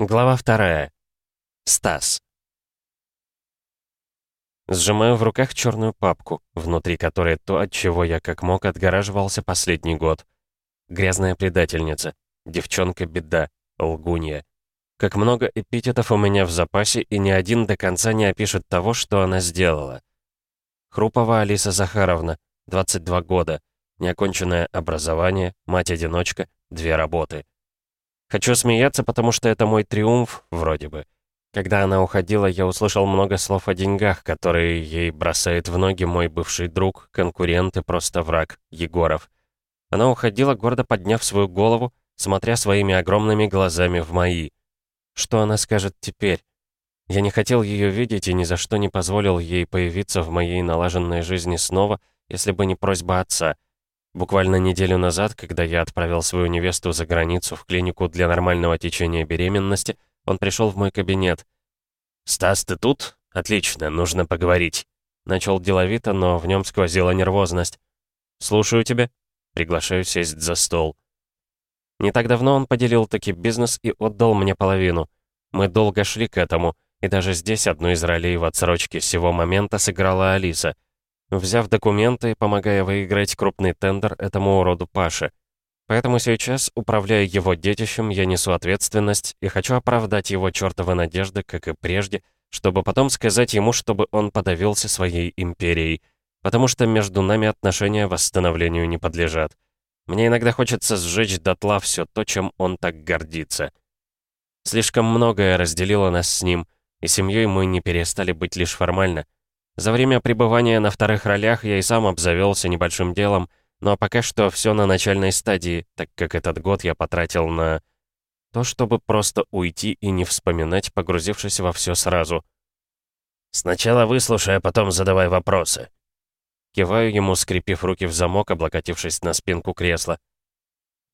Глава вторая. Стас. Сжимаю в руках черную папку, внутри которой то, от чего я как мог отгораживался последний год. Грязная предательница, девчонка-беда, лгунья. Как много эпитетов у меня в запасе, и ни один до конца не опишет того, что она сделала. Хрупова Алиса Захаровна, 22 года, неоконченное образование, мать-одиночка, две работы — Хочу смеяться, потому что это мой триумф, вроде бы. Когда она уходила, я услышал много слов о деньгах, которые ей бросает в ноги мой бывший друг, конкурент и просто враг, Егоров. Она уходила, гордо подняв свою голову, смотря своими огромными глазами в мои. Что она скажет теперь? Я не хотел ее видеть и ни за что не позволил ей появиться в моей налаженной жизни снова, если бы не просьба отца — Буквально неделю назад, когда я отправил свою невесту за границу в клинику для нормального течения беременности, он пришел в мой кабинет. «Стас, ты тут? Отлично, нужно поговорить». Начал деловито, но в нем сквозила нервозность. «Слушаю тебя». Приглашаю сесть за стол. Не так давно он поделил таки бизнес и отдал мне половину. Мы долго шли к этому, и даже здесь одну из ролей в отсрочке сего момента сыграла Алиса — взяв документы, помогая выиграть крупный тендер этому уроду Паше. Поэтому сейчас, управляя его детищем, я несу ответственность и хочу оправдать его чертовы надежды, как и прежде, чтобы потом сказать ему, чтобы он подавился своей империей, потому что между нами отношения восстановлению не подлежат. Мне иногда хочется сжечь дотла все то, чем он так гордится. Слишком многое разделило нас с ним, и семьей мы не перестали быть лишь формально — за время пребывания на вторых ролях я и сам обзавелся небольшим делом, но пока что все на начальной стадии, так как этот год я потратил на то, чтобы просто уйти и не вспоминать, погрузившись во все сразу. «Сначала выслушай, а потом задавай вопросы». Киваю ему, скрепив руки в замок, облокотившись на спинку кресла.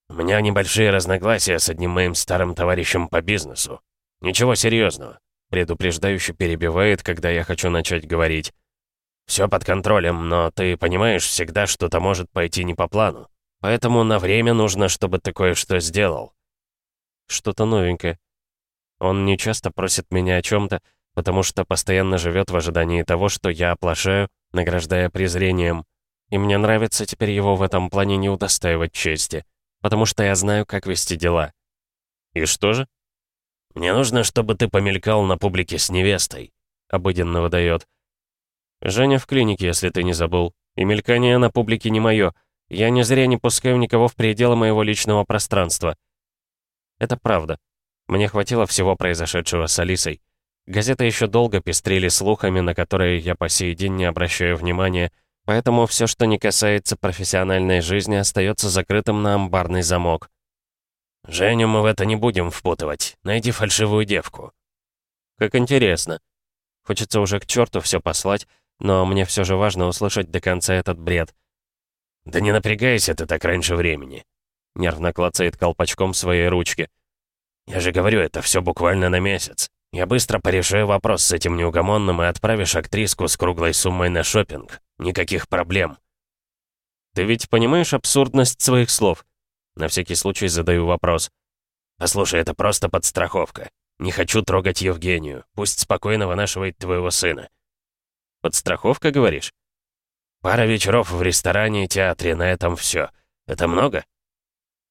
«У меня небольшие разногласия с одним моим старым товарищем по бизнесу. Ничего серьезного. Предупреждающе перебивает, когда я хочу начать говорить. «Все под контролем, но ты понимаешь, всегда что-то может пойти не по плану. Поэтому на время нужно, чтобы ты кое-что сделал». Что-то новенькое. Он не часто просит меня о чем-то, потому что постоянно живет в ожидании того, что я оплошаю, награждая презрением. И мне нравится теперь его в этом плане не удостаивать чести, потому что я знаю, как вести дела. И что же? «Мне нужно, чтобы ты помелькал на публике с невестой», — обыденно выдает. «Женя в клинике, если ты не забыл. И мелькание на публике не мое. Я не зря не пускаю никого в пределы моего личного пространства». Это правда. Мне хватило всего произошедшего с Алисой. Газеты еще долго пестрили слухами, на которые я по сей день не обращаю внимания, поэтому все, что не касается профессиональной жизни, остается закрытым на амбарный замок. «Женю мы в это не будем впутывать. Найди фальшивую девку». «Как интересно. Хочется уже к черту все послать, но мне все же важно услышать до конца этот бред». «Да не напрягайся ты так раньше времени», — нервно клацает колпачком своей ручки. «Я же говорю, это все буквально на месяц. Я быстро порешаю вопрос с этим неугомонным и отправишь актриску с круглой суммой на шопинг. Никаких проблем». «Ты ведь понимаешь абсурдность своих слов?» На всякий случай задаю вопрос. «Послушай, это просто подстраховка. Не хочу трогать Евгению. Пусть спокойно вынашивает твоего сына». «Подстраховка, говоришь?» «Пара вечеров в ресторане и театре, на этом все. Это много?»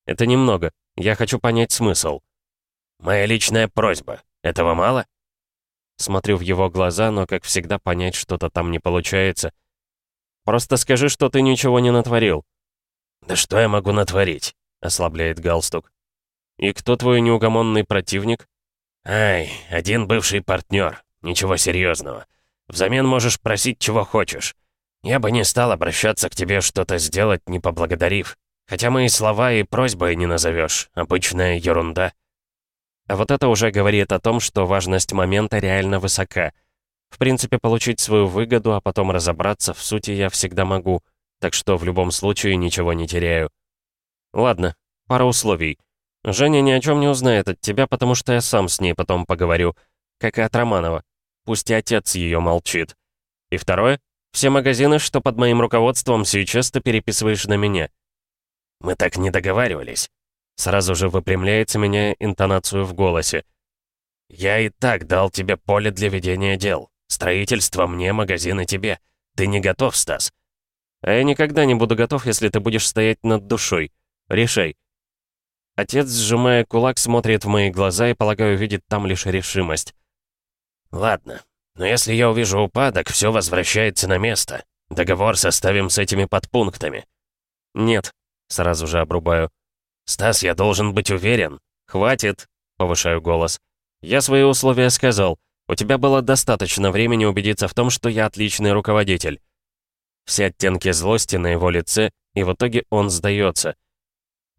«Это немного. Я хочу понять смысл». «Моя личная просьба. Этого мало?» Смотрю в его глаза, но, как всегда, понять что-то там не получается. «Просто скажи, что ты ничего не натворил». «Да что я могу натворить? Ослабляет галстук. «И кто твой неугомонный противник?» «Ай, один бывший партнер. Ничего серьезного. Взамен можешь просить, чего хочешь. Я бы не стал обращаться к тебе что-то сделать, не поблагодарив. Хотя мои слова и просьбой не назовешь. Обычная ерунда». А вот это уже говорит о том, что важность момента реально высока. В принципе, получить свою выгоду, а потом разобраться в сути я всегда могу, так что в любом случае ничего не теряю. Ладно, пара условий. Женя ни о чем не узнает от тебя, потому что я сам с ней потом поговорю. Как и от Романова. Пусть и отец ее молчит. И второе. Все магазины, что под моим руководством, сейчас ты переписываешь на меня. Мы так не договаривались. Сразу же выпрямляется, меняя интонацию в голосе. я и так дал тебе поле для ведения дел. Строительство мне, магазины тебе. Ты не готов, Стас?» «А я никогда не буду готов, если ты будешь стоять над душой. Решай». Отец, сжимая кулак, смотрит в мои глаза и, полагаю, видит там лишь решимость. «Ладно, но если я увижу упадок, все возвращается на место. Договор составим с этими подпунктами». «Нет», — сразу же обрубаю. «Стас, я должен быть уверен». «Хватит», — повышаю голос. «Я свои условия сказал. У тебя было достаточно времени убедиться в том, что я отличный руководитель». Все оттенки злости на его лице, и в итоге он сдается.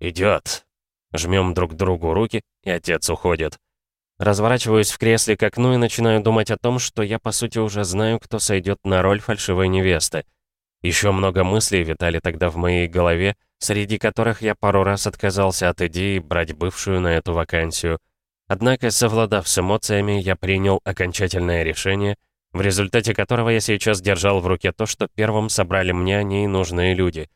«Идет». Жмем друг другу руки, и отец уходит. Разворачиваюсь в кресле к окну и начинаю думать о том, что я, по сути, уже знаю, кто сойдет на роль фальшивой невесты. Еще много мыслей витали тогда в моей голове, среди которых я пару раз отказался от идеи брать бывшую на эту вакансию. Однако, совладав с эмоциями, я принял окончательное решение, в результате которого я сейчас держал в руке то, что первым собрали мне они нужные люди.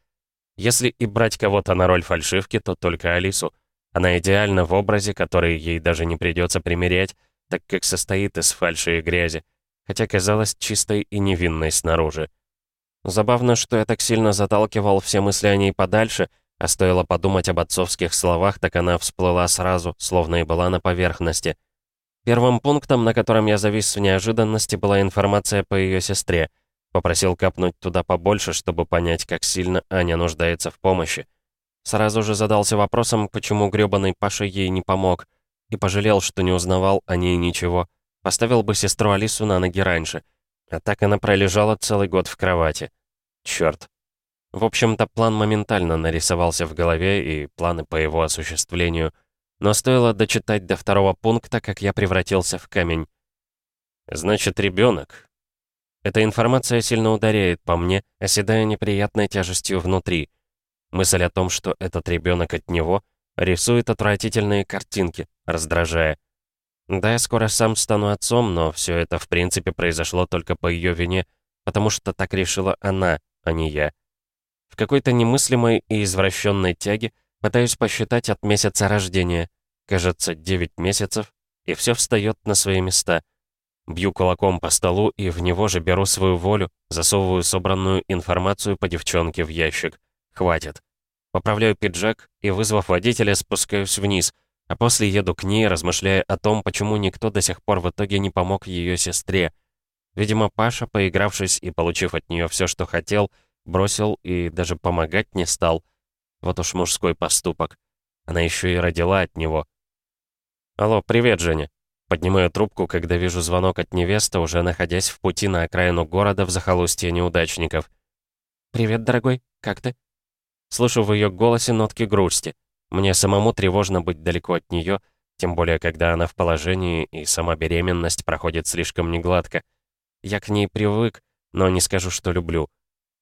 Если и брать кого-то на роль фальшивки, то только Алису. Она идеальна в образе, который ей даже не придется примерять, так как состоит из фальши и грязи, хотя казалась чистой и невинной снаружи. Забавно, что я так сильно заталкивал все мысли о ней подальше, а стоило подумать об отцовских словах, так она всплыла сразу, словно и была на поверхности. Первым пунктом, на котором я завис в неожиданности, была информация по ее сестре. Попросил капнуть туда побольше, чтобы понять, как сильно Аня нуждается в помощи. Сразу же задался вопросом, почему грёбаный Паша ей не помог, и пожалел, что не узнавал о ней ничего. Поставил бы сестру Алису на ноги раньше — а так она пролежала целый год в кровати. Чёрт. В общем-то, план моментально нарисовался в голове и планы по его осуществлению. Но стоило дочитать до второго пункта, как я превратился в камень. Значит, ребенок. Эта информация сильно ударяет по мне, оседая неприятной тяжестью внутри. Мысль о том, что этот ребенок от него, рисует отвратительные картинки, раздражая. Да, я скоро сам стану отцом, но все это в принципе произошло только по ее вине, потому что так решила она, а не я. В какой-то немыслимой и извращенной тяге пытаюсь посчитать от месяца рождения. Кажется, 9 месяцев, и все встает на свои места. Бью кулаком по столу и в него же беру свою волю, засовываю собранную информацию по девчонке в ящик. Хватит. Поправляю пиджак и, вызвав водителя, спускаюсь вниз — а после еду к ней, размышляя о том, почему никто до сих пор в итоге не помог ее сестре. Видимо, Паша, поигравшись и получив от нее все, что хотел, бросил и даже помогать не стал. Вот уж мужской поступок. Она еще и родила от него. «Алло, привет, Женя». Поднимаю трубку, когда вижу звонок от невесты, уже находясь в пути на окраину города в захолустье неудачников. «Привет, дорогой, как ты?» Слышу в ее голосе нотки грусти. Мне самому тревожно быть далеко от нее, тем более, когда она в положении, и сама беременность проходит слишком негладко. Я к ней привык, но не скажу, что люблю.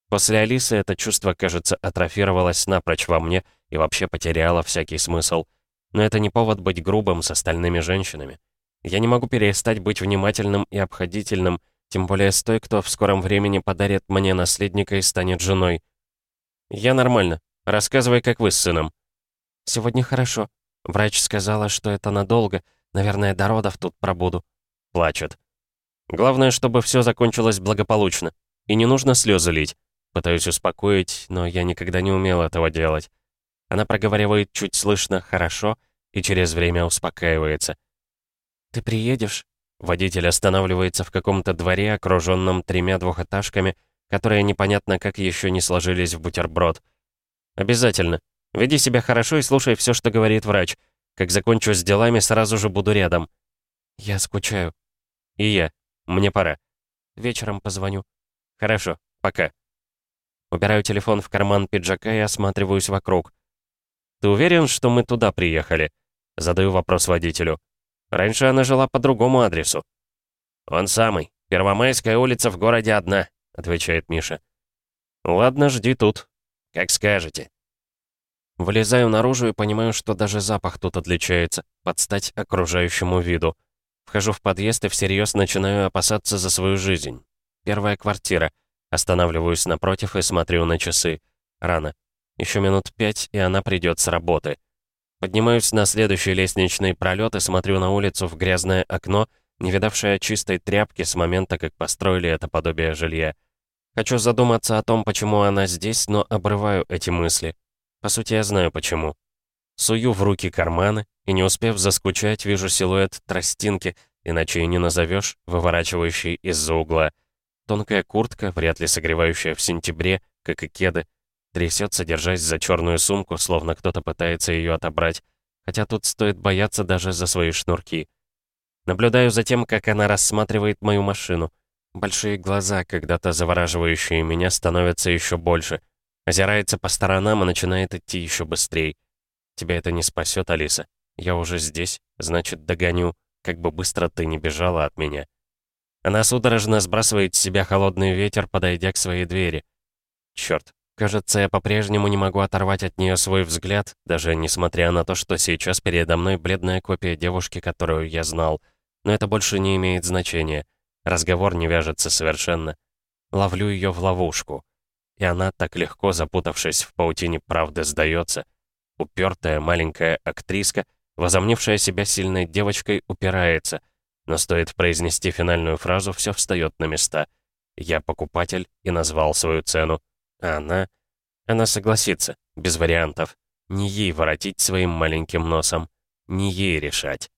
После Алисы это чувство, кажется, атрофировалось напрочь во мне и вообще потеряло всякий смысл. Но это не повод быть грубым с остальными женщинами. Я не могу перестать быть внимательным и обходительным, тем более с той, кто в скором времени подарит мне наследника и станет женой. Я нормально. Рассказывай, как вы с сыном. «Сегодня хорошо. Врач сказала, что это надолго. Наверное, до родов тут пробуду». Плачет. «Главное, чтобы все закончилось благополучно. И не нужно слезы лить. Пытаюсь успокоить, но я никогда не умел этого делать. Она проговаривает чуть слышно «хорошо» и через время успокаивается. «Ты приедешь?» Водитель останавливается в каком-то дворе, окруженном тремя двухэтажками, которые непонятно как еще не сложились в бутерброд. «Обязательно», Веди себя хорошо и слушай все, что говорит врач. Как закончу с делами, сразу же буду рядом». «Я скучаю». «И я. Мне пора». «Вечером позвоню». «Хорошо. Пока». Убираю телефон в карман пиджака и осматриваюсь вокруг. «Ты уверен, что мы туда приехали?» Задаю вопрос водителю. «Раньше она жила по другому адресу». «Он самый. Первомайская улица в городе одна», — отвечает Миша. «Ладно, жди тут. Как скажете». Вылезаю наружу и понимаю, что даже запах тут отличается, под стать окружающему виду. Вхожу в подъезд и всерьез начинаю опасаться за свою жизнь. Первая квартира. Останавливаюсь напротив и смотрю на часы. Рано. Еще минут пять, и она придет с работы. Поднимаюсь на следующий лестничный пролет и смотрю на улицу в грязное окно, не видавшее чистой тряпки с момента, как построили это подобие жилья. Хочу задуматься о том, почему она здесь, но обрываю эти мысли. По сути, я знаю почему. Сую в руки карманы, и не успев заскучать, вижу силуэт тростинки, иначе и не назовешь, выворачивающий из-за угла. Тонкая куртка, вряд ли согревающая в сентябре, как и кеды, трясется, держась за черную сумку, словно кто-то пытается ее отобрать, хотя тут стоит бояться даже за свои шнурки. Наблюдаю за тем, как она рассматривает мою машину. Большие глаза, когда-то завораживающие меня, становятся еще больше. Озирается по сторонам и начинает идти еще быстрее. Тебя это не спасет, Алиса. Я уже здесь, значит, догоню, как бы быстро ты не бежала от меня. Она судорожно сбрасывает с себя холодный ветер, подойдя к своей двери. Черт, кажется, я по-прежнему не могу оторвать от нее свой взгляд, даже несмотря на то, что сейчас передо мной бледная копия девушки, которую я знал. Но это больше не имеет значения. Разговор не вяжется совершенно. Ловлю ее в ловушку. И она, так легко запутавшись в паутине правды, сдается. Упертая маленькая актриска, возомнившая себя сильной девочкой, упирается. Но стоит произнести финальную фразу, все встает на места. Я покупатель и назвал свою цену. А она... Она согласится, без вариантов. Не ей воротить своим маленьким носом. Не ей решать.